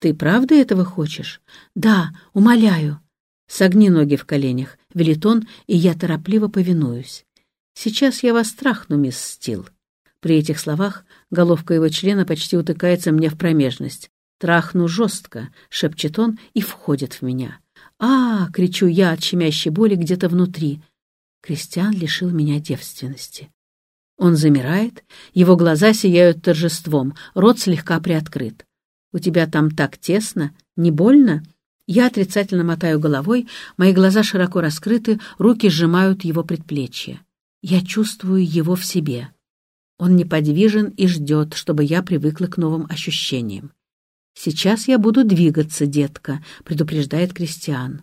«Ты правда этого хочешь?» «Да, умоляю». «Согни ноги в коленях», — велит он, и я торопливо повинуюсь. «Сейчас я вас страхну, мисс Стил». При этих словах головка его члена почти утыкается мне в промежность. «Трахну жестко», — шепчет он и входит в меня. «А!» — кричу я от щемящей боли где-то внутри. Кристиан лишил меня девственности. Он замирает, его глаза сияют торжеством, рот слегка приоткрыт. «У тебя там так тесно? Не больно?» Я отрицательно мотаю головой, мои глаза широко раскрыты, руки сжимают его предплечье. Я чувствую его в себе. Он неподвижен и ждет, чтобы я привыкла к новым ощущениям. «Сейчас я буду двигаться, детка», — предупреждает Кристиан.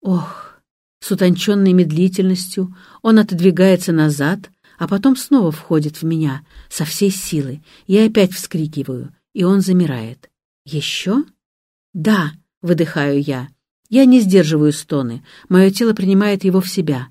Ох, с утонченной медлительностью он отодвигается назад, а потом снова входит в меня со всей силы. Я опять вскрикиваю, и он замирает. «Еще?» «Да», — выдыхаю я. Я не сдерживаю стоны, мое тело принимает его в себя.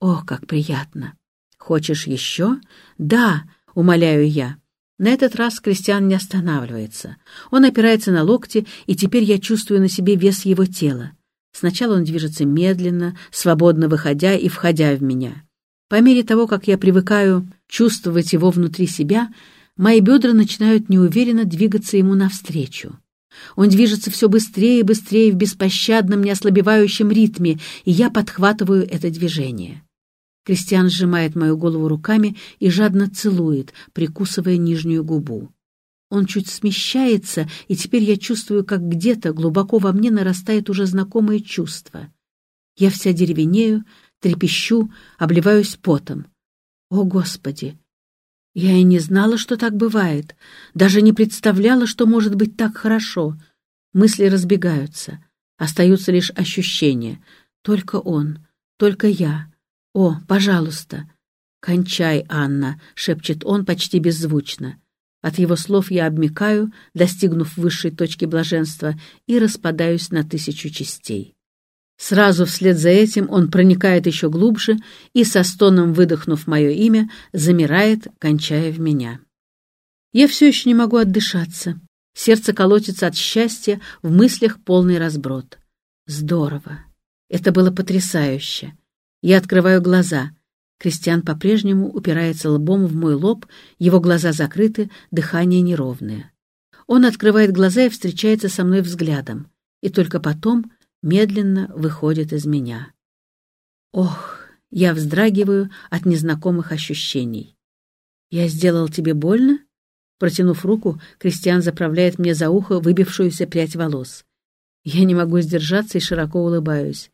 О, как приятно! Хочешь еще? Да, умоляю я. На этот раз Кристиан не останавливается. Он опирается на локти, и теперь я чувствую на себе вес его тела. Сначала он движется медленно, свободно выходя и входя в меня. По мере того, как я привыкаю чувствовать его внутри себя, мои бедра начинают неуверенно двигаться ему навстречу. Он движется все быстрее и быстрее в беспощадном, неослабевающем ритме, и я подхватываю это движение. Кристиан сжимает мою голову руками и жадно целует, прикусывая нижнюю губу. Он чуть смещается, и теперь я чувствую, как где-то глубоко во мне нарастает уже знакомое чувство. Я вся деревенею, трепещу, обливаюсь потом. О, Господи! Я и не знала, что так бывает, даже не представляла, что может быть так хорошо. Мысли разбегаются, остаются лишь ощущения. Только он, только я. О, пожалуйста! «Кончай, Анна!» — шепчет он почти беззвучно. От его слов я обмикаю, достигнув высшей точки блаженства, и распадаюсь на тысячу частей. Сразу вслед за этим он проникает еще глубже и, со стоном выдохнув мое имя, замирает, кончая в меня. Я все еще не могу отдышаться. Сердце колотится от счастья, в мыслях полный разброд. Здорово. Это было потрясающе. Я открываю глаза — Кристиан по-прежнему упирается лбом в мой лоб, его глаза закрыты, дыхание неровное. Он открывает глаза и встречается со мной взглядом, и только потом медленно выходит из меня. Ох, я вздрагиваю от незнакомых ощущений. «Я сделал тебе больно?» Протянув руку, Кристиан заправляет мне за ухо выбившуюся прядь волос. Я не могу сдержаться и широко улыбаюсь.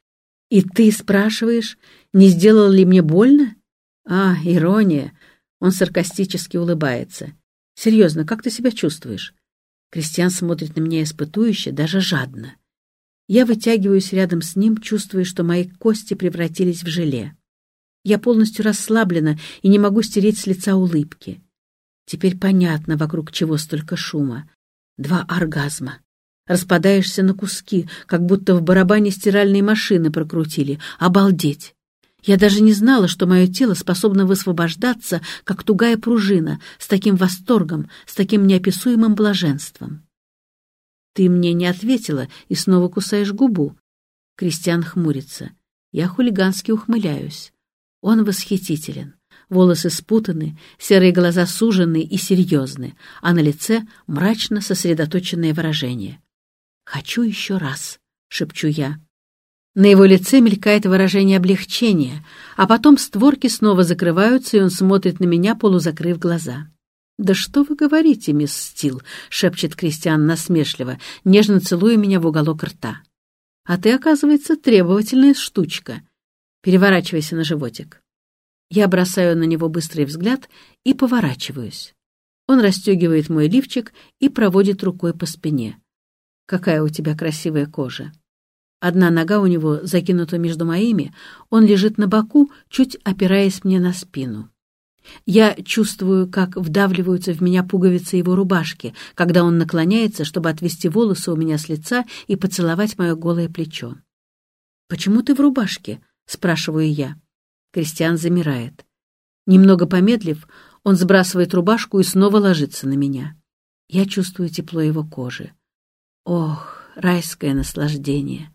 «И ты спрашиваешь, не сделал ли мне больно?» «А, ирония!» Он саркастически улыбается. «Серьезно, как ты себя чувствуешь?» Кристиан смотрит на меня испытующе, даже жадно. Я вытягиваюсь рядом с ним, чувствуя, что мои кости превратились в желе. Я полностью расслаблена и не могу стереть с лица улыбки. Теперь понятно, вокруг чего столько шума. Два оргазма. Распадаешься на куски, как будто в барабане стиральной машины прокрутили. Обалдеть! Я даже не знала, что мое тело способно высвобождаться, как тугая пружина, с таким восторгом, с таким неописуемым блаженством. Ты мне не ответила и снова кусаешь губу. Кристиан хмурится. Я хулигански ухмыляюсь. Он восхитителен. Волосы спутаны, серые глаза сужены и серьезны, а на лице мрачно сосредоточенное выражение. «Хочу еще раз», — шепчу я. На его лице мелькает выражение облегчения, а потом створки снова закрываются, и он смотрит на меня, полузакрыв глаза. «Да что вы говорите, мисс Стил?» — шепчет Кристиан насмешливо, нежно целуя меня в уголок рта. «А ты, оказывается, требовательная штучка. Переворачивайся на животик». Я бросаю на него быстрый взгляд и поворачиваюсь. Он расстегивает мой лифчик и проводит рукой по спине. Какая у тебя красивая кожа. Одна нога у него закинута между моими, он лежит на боку, чуть опираясь мне на спину. Я чувствую, как вдавливаются в меня пуговицы его рубашки, когда он наклоняется, чтобы отвести волосы у меня с лица и поцеловать мое голое плечо. «Почему ты в рубашке?» — спрашиваю я. Кристиан замирает. Немного помедлив, он сбрасывает рубашку и снова ложится на меня. Я чувствую тепло его кожи. Ох, райское наслаждение.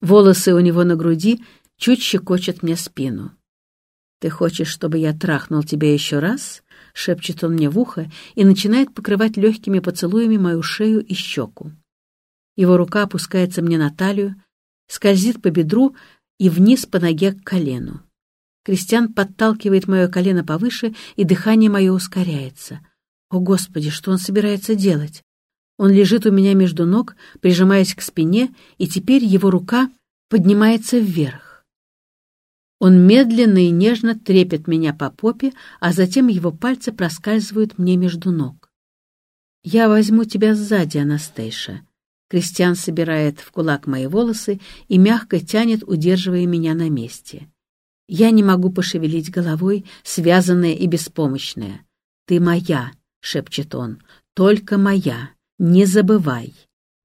Волосы у него на груди чуть щекочут мне спину. «Ты хочешь, чтобы я трахнул тебя еще раз?» — шепчет он мне в ухо и начинает покрывать легкими поцелуями мою шею и щеку. Его рука опускается мне на талию, скользит по бедру и вниз по ноге к колену. Кристиан подталкивает мое колено повыше, и дыхание мое ускоряется. О, Господи, что он собирается делать? Он лежит у меня между ног, прижимаясь к спине, и теперь его рука поднимается вверх. Он медленно и нежно трепет меня по попе, а затем его пальцы проскальзывают мне между ног. «Я возьму тебя сзади, Анастейша». Кристиан собирает в кулак мои волосы и мягко тянет, удерживая меня на месте. Я не могу пошевелить головой, связанная и беспомощная. «Ты моя», — шепчет он, — «только моя. Не забывай».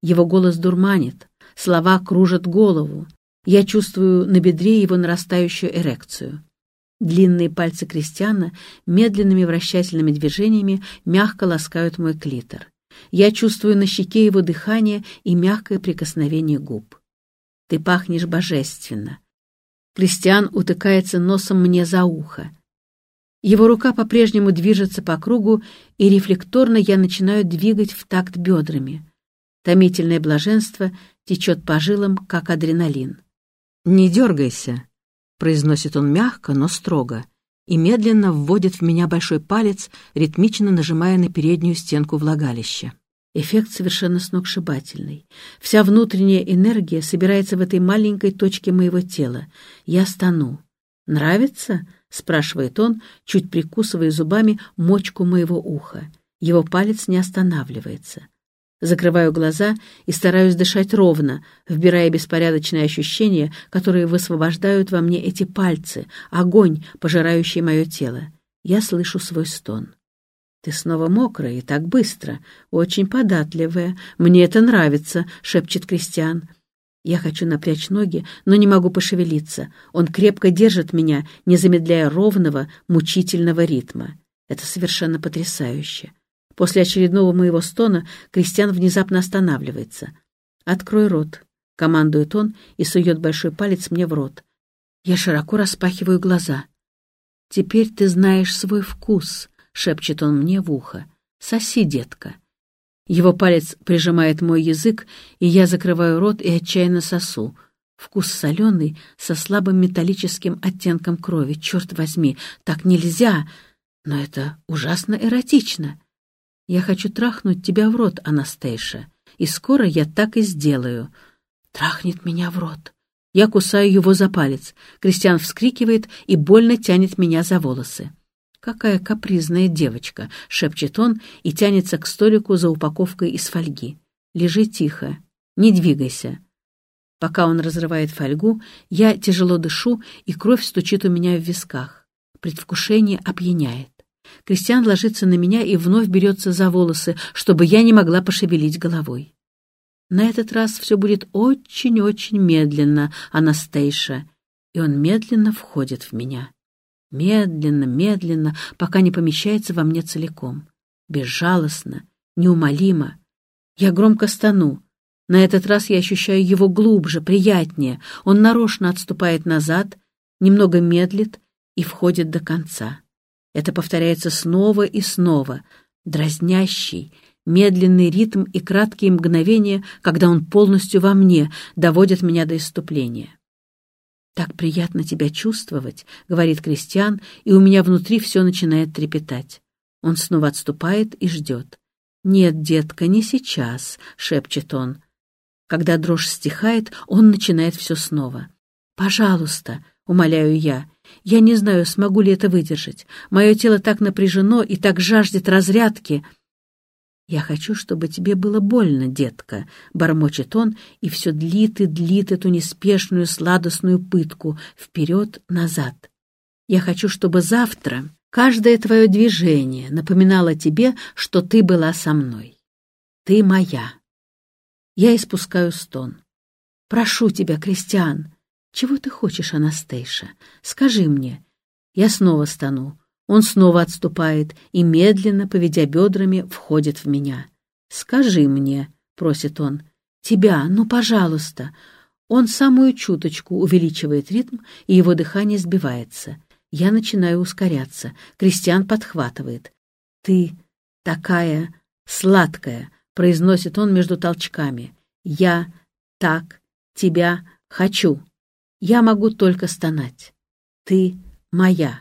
Его голос дурманит, слова кружат голову. Я чувствую на бедре его нарастающую эрекцию. Длинные пальцы Кристиана медленными вращательными движениями мягко ласкают мой клитор. Я чувствую на щеке его дыхание и мягкое прикосновение губ. Ты пахнешь божественно. Кристиан утыкается носом мне за ухо. Его рука по-прежнему движется по кругу, и рефлекторно я начинаю двигать в такт бедрами. Томительное блаженство течет по жилам, как адреналин. «Не дергайся», — произносит он мягко, но строго, и медленно вводит в меня большой палец, ритмично нажимая на переднюю стенку влагалища. Эффект совершенно сногсшибательный. Вся внутренняя энергия собирается в этой маленькой точке моего тела. Я стану. «Нравится?» — спрашивает он, чуть прикусывая зубами мочку моего уха. Его палец не останавливается. Закрываю глаза и стараюсь дышать ровно, вбирая беспорядочные ощущения, которые высвобождают во мне эти пальцы, огонь, пожирающий мое тело. Я слышу свой стон. «Ты снова мокрая и так быстро, очень податливая. Мне это нравится», — шепчет Кристиан. Я хочу напрячь ноги, но не могу пошевелиться. Он крепко держит меня, не замедляя ровного, мучительного ритма. Это совершенно потрясающе. После очередного моего стона Кристиан внезапно останавливается. «Открой рот», — командует он и сует большой палец мне в рот. Я широко распахиваю глаза. «Теперь ты знаешь свой вкус», — шепчет он мне в ухо. «Соси, детка». Его палец прижимает мой язык, и я закрываю рот и отчаянно сосу. Вкус соленый, со слабым металлическим оттенком крови. Черт возьми, так нельзя! Но это ужасно эротично. Я хочу трахнуть тебя в рот, Анастейша, и скоро я так и сделаю. Трахнет меня в рот. Я кусаю его за палец. Кристиан вскрикивает и больно тянет меня за волосы. «Какая капризная девочка!» — шепчет он и тянется к столику за упаковкой из фольги. «Лежи тихо, не двигайся». Пока он разрывает фольгу, я тяжело дышу, и кровь стучит у меня в висках. Предвкушение опьяняет. Кристиан ложится на меня и вновь берется за волосы, чтобы я не могла пошевелить головой. На этот раз все будет очень-очень медленно, Анастейша, и он медленно входит в меня. Медленно, медленно, пока не помещается во мне целиком. Безжалостно, неумолимо. Я громко стану. На этот раз я ощущаю его глубже, приятнее. Он нарочно отступает назад, немного медлит и входит до конца. Это повторяется снова и снова, дразнящий, медленный ритм и краткие мгновения, когда он полностью во мне, доводят меня до иступления. «Так приятно тебя чувствовать», — говорит Кристиан, и у меня внутри все начинает трепетать. Он снова отступает и ждет. «Нет, детка, не сейчас», — шепчет он. Когда дрожь стихает, он начинает все снова. «Пожалуйста», — умоляю я, я не знаю, смогу ли это выдержать. Мое тело так напряжено и так жаждет разрядки. «Я хочу, чтобы тебе было больно, детка», — бормочет он, и все длит и длит эту неспешную сладостную пытку вперед-назад. «Я хочу, чтобы завтра каждое твое движение напоминало тебе, что ты была со мной. Ты моя». Я испускаю стон. «Прошу тебя, Кристиан, «Чего ты хочешь, Анастейша? Скажи мне». Я снова стану. Он снова отступает и, медленно, поведя бедрами, входит в меня. «Скажи мне», — просит он. «Тебя, ну, пожалуйста!» Он самую чуточку увеличивает ритм, и его дыхание сбивается. Я начинаю ускоряться. Кристиан подхватывает. «Ты такая сладкая!» — произносит он между толчками. «Я так тебя хочу. Я могу только стонать. Ты моя.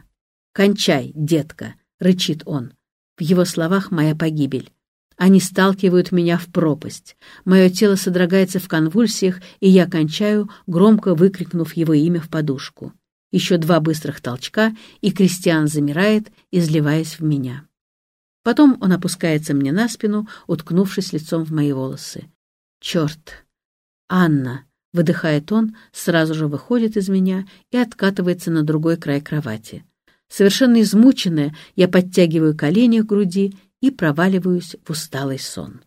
Кончай, детка!» — рычит он. В его словах моя погибель. Они сталкивают меня в пропасть. Мое тело содрогается в конвульсиях, и я кончаю, громко выкрикнув его имя в подушку. Еще два быстрых толчка, и Кристиан замирает, изливаясь в меня. Потом он опускается мне на спину, уткнувшись лицом в мои волосы. «Черт! Анна!» — выдыхает он, сразу же выходит из меня и откатывается на другой край кровати. Совершенно измученная, я подтягиваю колени к груди и проваливаюсь в усталый сон.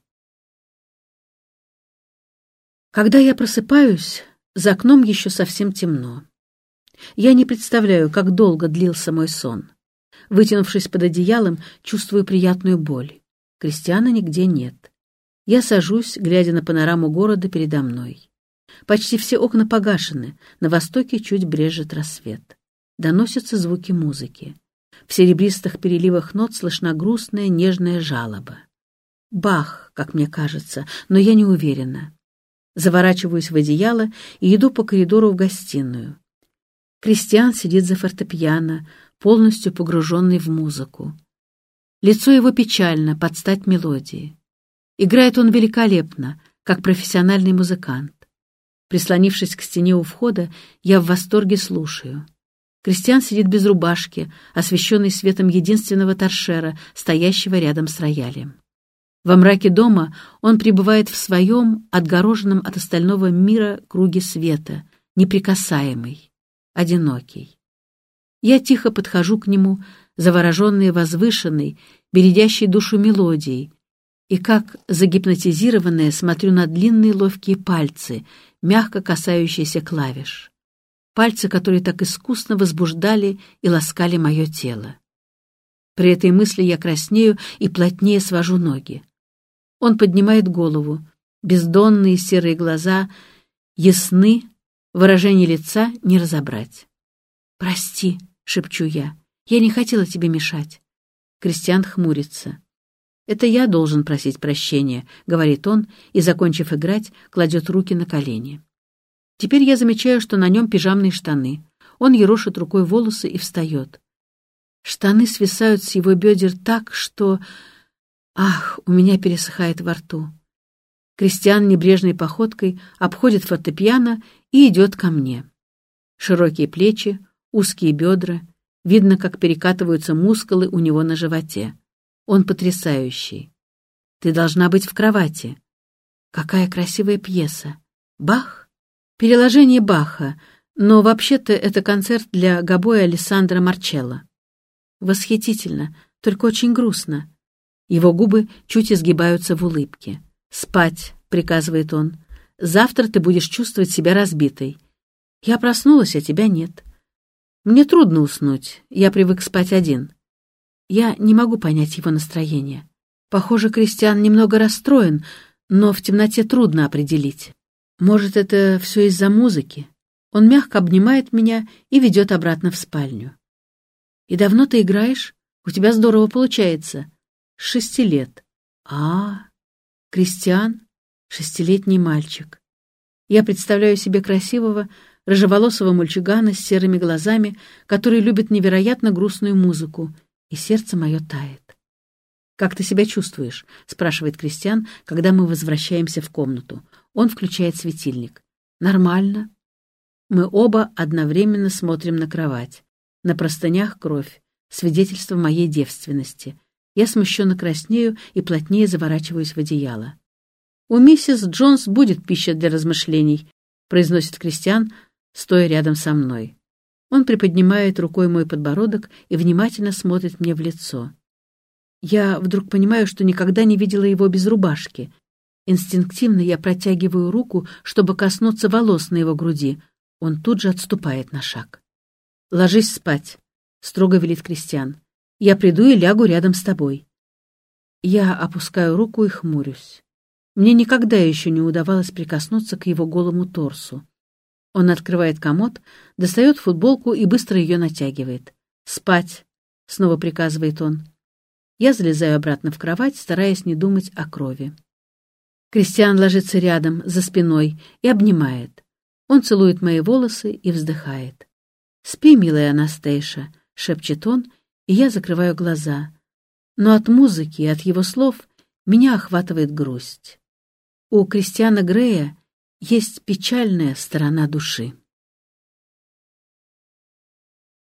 Когда я просыпаюсь, за окном еще совсем темно. Я не представляю, как долго длился мой сон. Вытянувшись под одеялом, чувствую приятную боль. Кристиана нигде нет. Я сажусь, глядя на панораму города передо мной. Почти все окна погашены, на востоке чуть брежет рассвет. Доносятся звуки музыки. В серебристых переливах нот слышна грустная, нежная жалоба. Бах, как мне кажется, но я не уверена. Заворачиваюсь в одеяло и иду по коридору в гостиную. Кристиан сидит за фортепиано, полностью погруженный в музыку. Лицо его печально, под стать мелодии. Играет он великолепно, как профессиональный музыкант. Прислонившись к стене у входа, я в восторге слушаю. Кристиан сидит без рубашки, освещенный светом единственного торшера, стоящего рядом с роялем. Во мраке дома он пребывает в своем, отгороженном от остального мира круге света, неприкасаемый, одинокий. Я тихо подхожу к нему, завороженный возвышенной, бередящей душу мелодией, и как загипнотизированная смотрю на длинные ловкие пальцы, мягко касающиеся клавиш пальцы, которые так искусно возбуждали и ласкали мое тело. При этой мысли я краснею и плотнее свожу ноги. Он поднимает голову, бездонные серые глаза ясны, выражение лица не разобрать. «Прости», — шепчу я, — «я не хотела тебе мешать». Кристиан хмурится. «Это я должен просить прощения», — говорит он, и, закончив играть, кладет руки на колени. Теперь я замечаю, что на нем пижамные штаны. Он ерошит рукой волосы и встает. Штаны свисают с его бедер так, что... Ах, у меня пересыхает во рту. Кристиан небрежной походкой обходит фортепиано и идет ко мне. Широкие плечи, узкие бедра, видно, как перекатываются мускулы у него на животе. Он потрясающий. Ты должна быть в кровати. Какая красивая пьеса. Бах! Переложение Баха, но вообще-то это концерт для гобоя Алессандро Марчелло. Восхитительно, только очень грустно. Его губы чуть изгибаются в улыбке. «Спать», — приказывает он. «Завтра ты будешь чувствовать себя разбитой. Я проснулась, а тебя нет. Мне трудно уснуть, я привык спать один. Я не могу понять его настроение. Похоже, Кристиан немного расстроен, но в темноте трудно определить. Может, это все из-за музыки? Он мягко обнимает меня и ведет обратно в спальню. «И давно ты играешь? У тебя здорово получается». «С шести лет». «А, Кристиан? Шестилетний мальчик». Я представляю себе красивого, рыжеволосого мальчугана с серыми глазами, который любит невероятно грустную музыку, и сердце мое тает. «Как ты себя чувствуешь?» — спрашивает Кристиан, когда мы возвращаемся в комнату. Он включает светильник. «Нормально». Мы оба одновременно смотрим на кровать. На простынях кровь, свидетельство моей девственности. Я смущенно краснею и плотнее заворачиваюсь в одеяло. «У миссис Джонс будет пища для размышлений», — произносит Кристиан, стоя рядом со мной. Он приподнимает рукой мой подбородок и внимательно смотрит мне в лицо. Я вдруг понимаю, что никогда не видела его без рубашки. Инстинктивно я протягиваю руку, чтобы коснуться волос на его груди. Он тут же отступает на шаг. «Ложись спать», — строго велит Кристиан. «Я приду и лягу рядом с тобой». Я опускаю руку и хмурюсь. Мне никогда еще не удавалось прикоснуться к его голому торсу. Он открывает комод, достает футболку и быстро ее натягивает. «Спать!» — снова приказывает он. Я залезаю обратно в кровать, стараясь не думать о крови. Кристиан ложится рядом, за спиной, и обнимает. Он целует мои волосы и вздыхает. «Спи, милая Анастейша», — шепчет он, и я закрываю глаза. Но от музыки и от его слов меня охватывает грусть. У Кристиана Грея есть печальная сторона души.